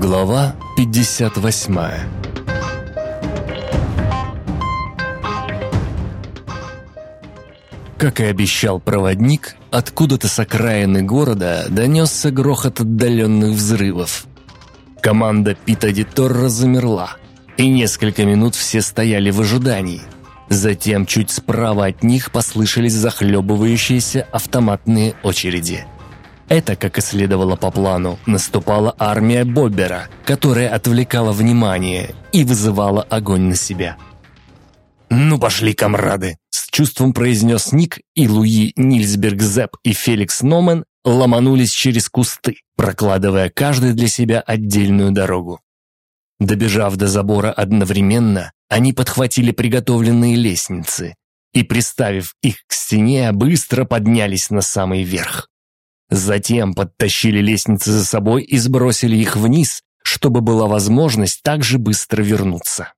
Глава 58 Как и обещал проводник, откуда-то с окраины города донесся грохот отдаленных взрывов. Команда Пита Диторра замерла, и несколько минут все стояли в ожидании. Затем чуть справа от них послышались захлебывающиеся автоматные очереди – это, как и следовало по плану, наступала армия Боббера, которая отвлекала внимание и вызывала огонь на себя. «Ну пошли, комрады!» С чувством произнес Ник, и Луи Нильсберг Зепп и Феликс Номен ломанулись через кусты, прокладывая каждый для себя отдельную дорогу. Добежав до забора одновременно, они подхватили приготовленные лестницы и, приставив их к стене, быстро поднялись на самый верх. Затем подтащили лестницы за собой и сбросили их вниз, чтобы была возможность также быстро вернуться.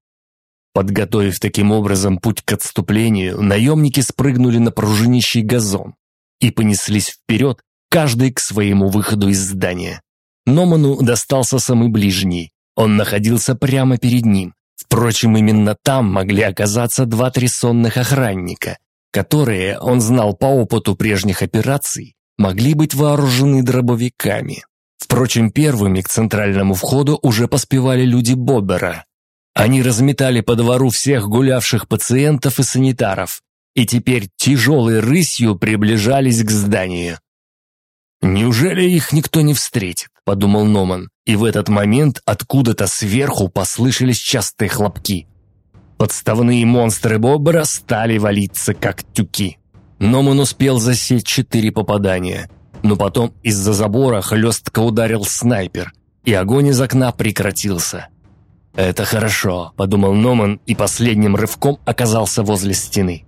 Подготовив таким образом путь к отступлению, наемники спрыгнули на пружинищий газон и понеслись вперед, каждый к своему выходу из здания. Номану достался самый ближний. Он находился прямо перед ним. Впрочем, именно там могли оказаться два-три сонных охранника, которые, он знал по опыту прежних операций, могли быть вооружены дробовиками. Впрочем, первыми к центральному входу уже поспевали люди Боббера. Они разметали по двору всех гулявших пациентов и санитаров, и теперь тяжелой рысью приближались к зданию. «Неужели их никто не встретит?» – подумал Номан, и в этот момент откуда-то сверху послышались частые хлопки. Подставные монстры Боббера стали валиться, как тюки. Номан успел засечь четыре попадания. Но потом из-за забора хлестко ударил снайпер, и огонь из окна прекратился. «Это хорошо», – подумал Номан и последним рывком оказался возле стены.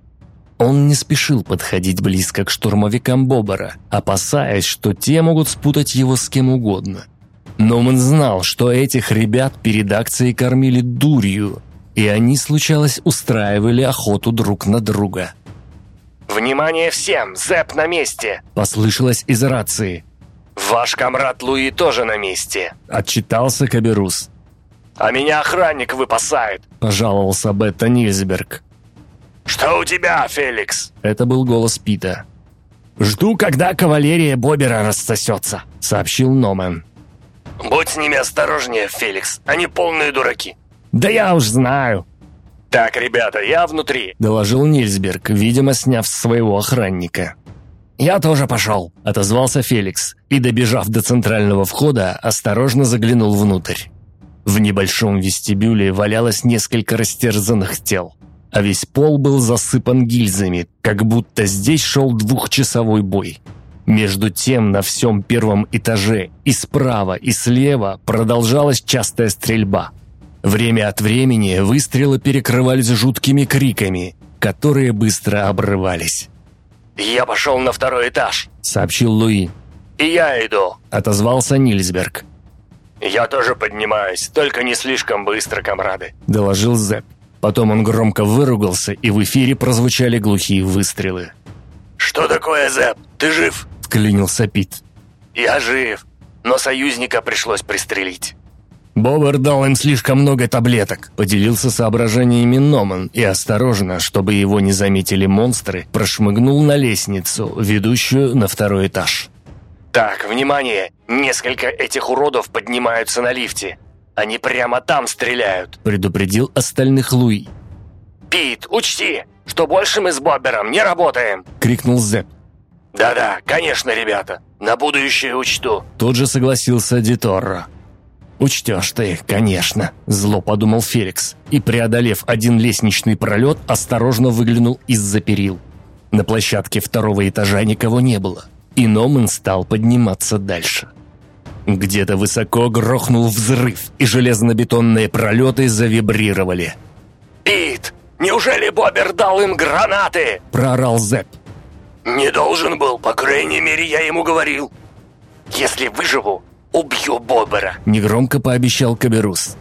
Он не спешил подходить близко к штурмовикам Бобера, опасаясь, что те могут спутать его с кем угодно. Номан знал, что этих ребят перед акцией кормили дурью, и они, случалось, устраивали охоту друг на друга – «Внимание всем! Зэп на месте!» – послышалось из рации. «Ваш комрад Луи тоже на месте!» – отчитался Каберус. «А меня охранник выпасает!» – пожаловался Бетта Нильсберг. «Что у тебя, Феликс?» – это был голос Пита. «Жду, когда кавалерия Бобера рассосется», – сообщил Номен. «Будь с ними осторожнее, Феликс, они полные дураки». «Да я уж знаю», «Так, ребята, я внутри», – доложил Нильсберг, видимо, сняв своего охранника. «Я тоже пошел», – отозвался Феликс, и, добежав до центрального входа, осторожно заглянул внутрь. В небольшом вестибюле валялось несколько растерзанных тел, а весь пол был засыпан гильзами, как будто здесь шел двухчасовой бой. Между тем на всем первом этаже и справа, и слева продолжалась частая стрельба – Время от времени выстрелы перекрывались жуткими криками, которые быстро обрывались. «Я пошел на второй этаж», — сообщил Луи. «И я иду», — отозвался Нильсберг. «Я тоже поднимаюсь, только не слишком быстро, комрады», — доложил Зепп. Потом он громко выругался, и в эфире прозвучали глухие выстрелы. «Что такое, Зепп? Ты жив?» — вклинился Пит. «Я жив, но союзника пришлось пристрелить». Бобер дал им слишком много таблеток, поделился соображениями Номан и осторожно, чтобы его не заметили монстры, прошмыгнул на лестницу, ведущую на второй этаж. «Так, внимание! Несколько этих уродов поднимаются на лифте. Они прямо там стреляют», — предупредил остальных Луи. «Пит, учти, что больше мы с Бобером не работаем!» — крикнул Зепп. «Да-да, конечно, ребята, на будущее учту!» Тут же согласился Диторро. «Учтешь ты, конечно», – зло подумал Феликс, и, преодолев один лестничный пролет, осторожно выглянул из-за перил. На площадке второго этажа никого не было, и Номан стал подниматься дальше. Где-то высоко грохнул взрыв, и железнобетонные пролеты завибрировали. «Пит, неужели Бобер дал им гранаты?» – проорал Зепп. «Не должен был, по крайней мере, я ему говорил. Если выживу, убью Бобера!» – негромко пообещал Каберус.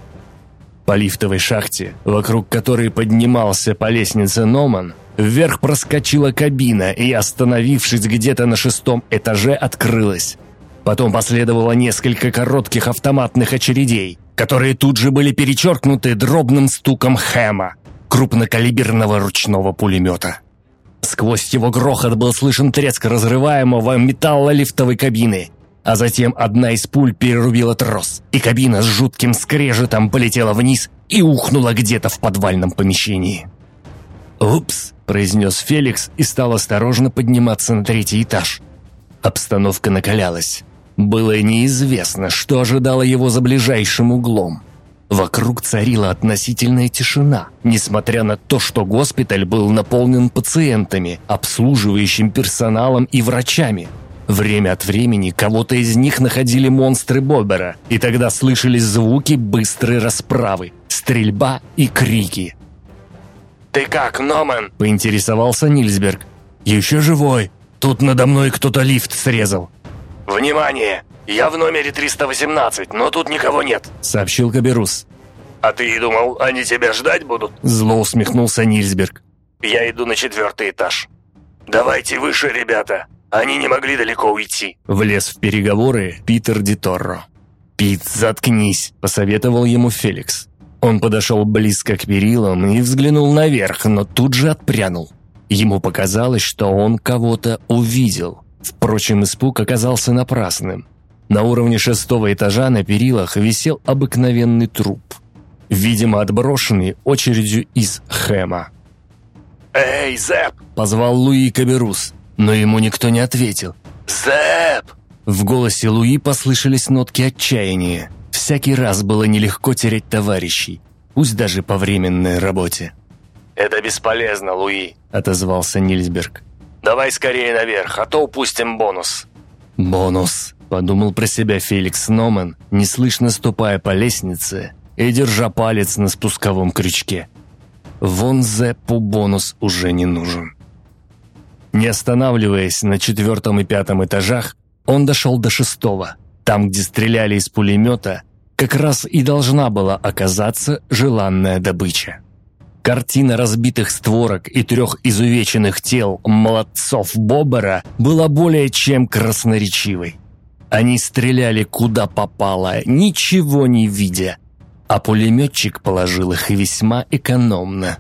По лифтовой шахте, вокруг которой поднимался по лестнице Номан, вверх проскочила кабина и, остановившись где-то на шестом этаже, открылась. Потом последовало несколько коротких автоматных очередей, которые тут же были перечеркнуты дробным стуком Хэма, крупнокалиберного ручного пулемета. Сквозь его грохот был слышен треск разрываемого металла лифтовой кабины, а затем одна из пуль перерубила трос, и кабина с жутким скрежетом полетела вниз и ухнула где-то в подвальном помещении. «Упс», – произнес Феликс и стал осторожно подниматься на третий этаж. Обстановка накалялась. Было неизвестно, что ожидало его за ближайшим углом. Вокруг царила относительная тишина, несмотря на то, что госпиталь был наполнен пациентами, обслуживающим персоналом и врачами. Время от времени кого-то из них находили монстры Бобера, и тогда слышались звуки быстрой расправы, стрельба и крики. «Ты как, Номан?» – поинтересовался Нильсберг. «Еще живой. Тут надо мной кто-то лифт срезал». «Внимание! Я в номере 318, но тут никого нет», — сообщил Каберус. «А ты думал, они тебя ждать будут?» Зло усмехнулся Нильсберг. «Я иду на четвертый этаж. Давайте выше, ребята. Они не могли далеко уйти». Влез в переговоры Питер Диторро. «Пит, заткнись», — посоветовал ему Феликс. Он подошел близко к перилам и взглянул наверх, но тут же отпрянул. Ему показалось, что он кого-то увидел. Впрочем, испуг оказался напрасным. На уровне шестого этажа на перилах висел обыкновенный труп. Видимо, отброшенный очередью из Хэма. «Эй, Зэп!» – позвал Луи Каберус, но ему никто не ответил. «Зэп!» В голосе Луи послышались нотки отчаяния. Всякий раз было нелегко терять товарищей, пусть даже по временной работе. «Это бесполезно, Луи», – отозвался Нильсберг. Давай скорее наверх, а то упустим бонус». «Бонус», — подумал про себя Феликс Номан, неслышно ступая по лестнице и держа палец на спусковом крючке. Вон Зеппу бонус уже не нужен. Не останавливаясь на четвертом и пятом этажах, он дошел до шестого. Там, где стреляли из пулемета, как раз и должна была оказаться желанная добыча. Картина разбитых створок и трех изувеченных тел молодцов Бобера была более чем красноречивой. Они стреляли куда попало, ничего не видя, а пулеметчик положил их весьма экономно.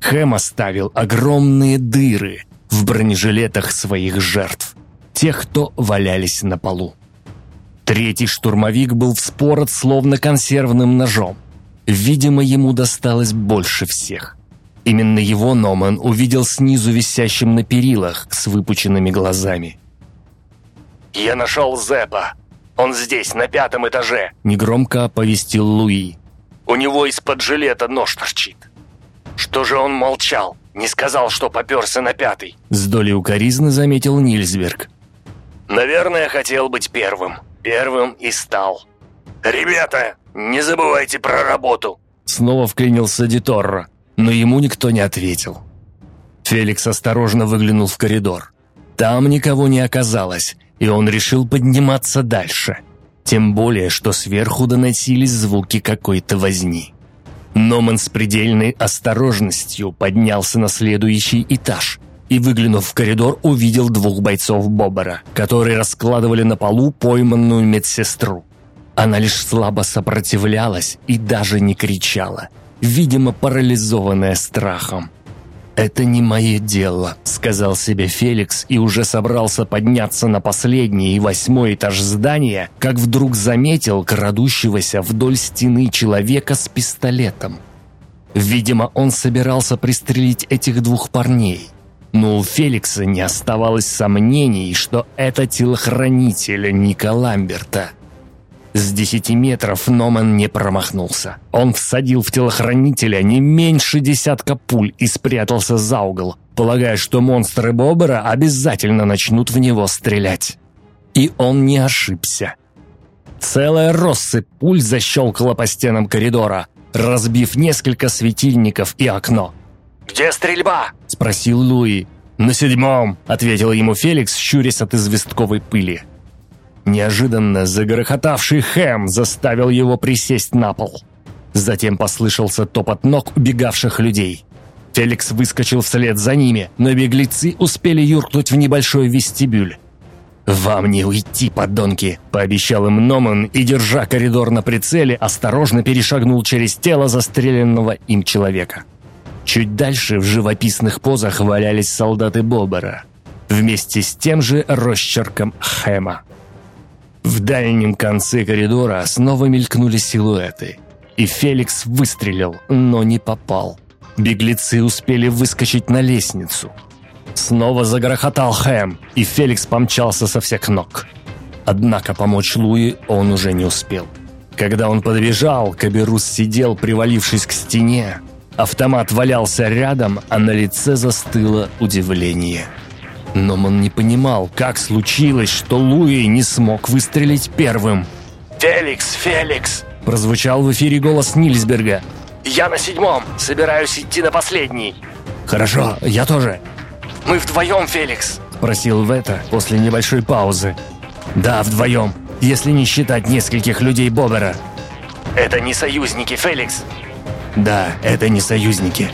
Хэм оставил огромные дыры в бронежилетах своих жертв, тех, кто валялись на полу. Третий штурмовик был вспорот словно консервным ножом. Видимо, ему досталось больше всех. Именно его Номан увидел снизу висящим на перилах с выпученными глазами. «Я нашел Зепа. Он здесь, на пятом этаже», — негромко оповестил Луи. «У него из-под жилета нож торчит. Что же он молчал? Не сказал, что поперся на пятый?» С долей укоризны заметил Нильсберг. «Наверное, хотел быть первым. Первым и стал. Ребята, «Не забывайте про работу!» Снова вклинился Диторро, но ему никто не ответил. Феликс осторожно выглянул в коридор. Там никого не оказалось, и он решил подниматься дальше. Тем более, что сверху доносились звуки какой-то возни. Номан с предельной осторожностью поднялся на следующий этаж и, выглянув в коридор, увидел двух бойцов Бобера, которые раскладывали на полу пойманную медсестру. Она лишь слабо сопротивлялась и даже не кричала, видимо, парализованная страхом. «Это не мое дело», — сказал себе Феликс и уже собрался подняться на последний и восьмой этаж здания, как вдруг заметил крадущегося вдоль стены человека с пистолетом. Видимо, он собирался пристрелить этих двух парней. Но у Феликса не оставалось сомнений, что это телохранитель Ника Ламберта — с десяти метров Номан не промахнулся. Он всадил в телохранителя не меньше десятка пуль и спрятался за угол, полагая, что монстры Бобера обязательно начнут в него стрелять. И он не ошибся. Целая россыпь пуль защелкала по стенам коридора, разбив несколько светильников и окно. «Где стрельба?» – спросил Луи. «На седьмом», – ответил ему Феликс, щурясь от известковой пыли. Неожиданно загрохотавший Хэм заставил его присесть на пол. Затем послышался топот ног убегавших людей. Феликс выскочил вслед за ними, но беглецы успели юркнуть в небольшой вестибюль. «Вам не уйти, подонки!» – пообещал им Номан и, держа коридор на прицеле, осторожно перешагнул через тело застреленного им человека. Чуть дальше в живописных позах валялись солдаты Бобера, вместе с тем же росчерком Хэма. В дальнем конце коридора снова мелькнули силуэты, и Феликс выстрелил, но не попал. Беглецы успели выскочить на лестницу – Снова загрохотал Хэм, и Феликс помчался со всех ног. Однако помочь Луи он уже не успел. Когда он подбежал, Каберус сидел, привалившись к стене. Автомат валялся рядом, а на лице застыло удивление. Но он не понимал, как случилось, что Луи не смог выстрелить первым. «Феликс, Феликс!» – прозвучал в эфире голос Нильсберга. «Я на седьмом, собираюсь идти на последний». «Хорошо, я тоже», мы вдвоем, Феликс?» – спросил Вета после небольшой паузы. «Да, вдвоем, если не считать нескольких людей Бобера». «Это не союзники, Феликс?» «Да, это не союзники»,